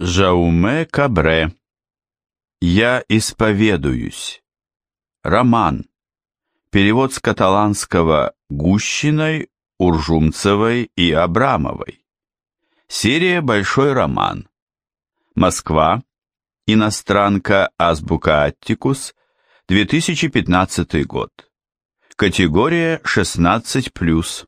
Жауме Кабре. Я исповедуюсь. Роман. Перевод с каталанского Гущиной, Уржумцевой и Абрамовой. Серия «Большой роман». Москва. Иностранка Азбука Аттикус. 2015 год. Категория 16+.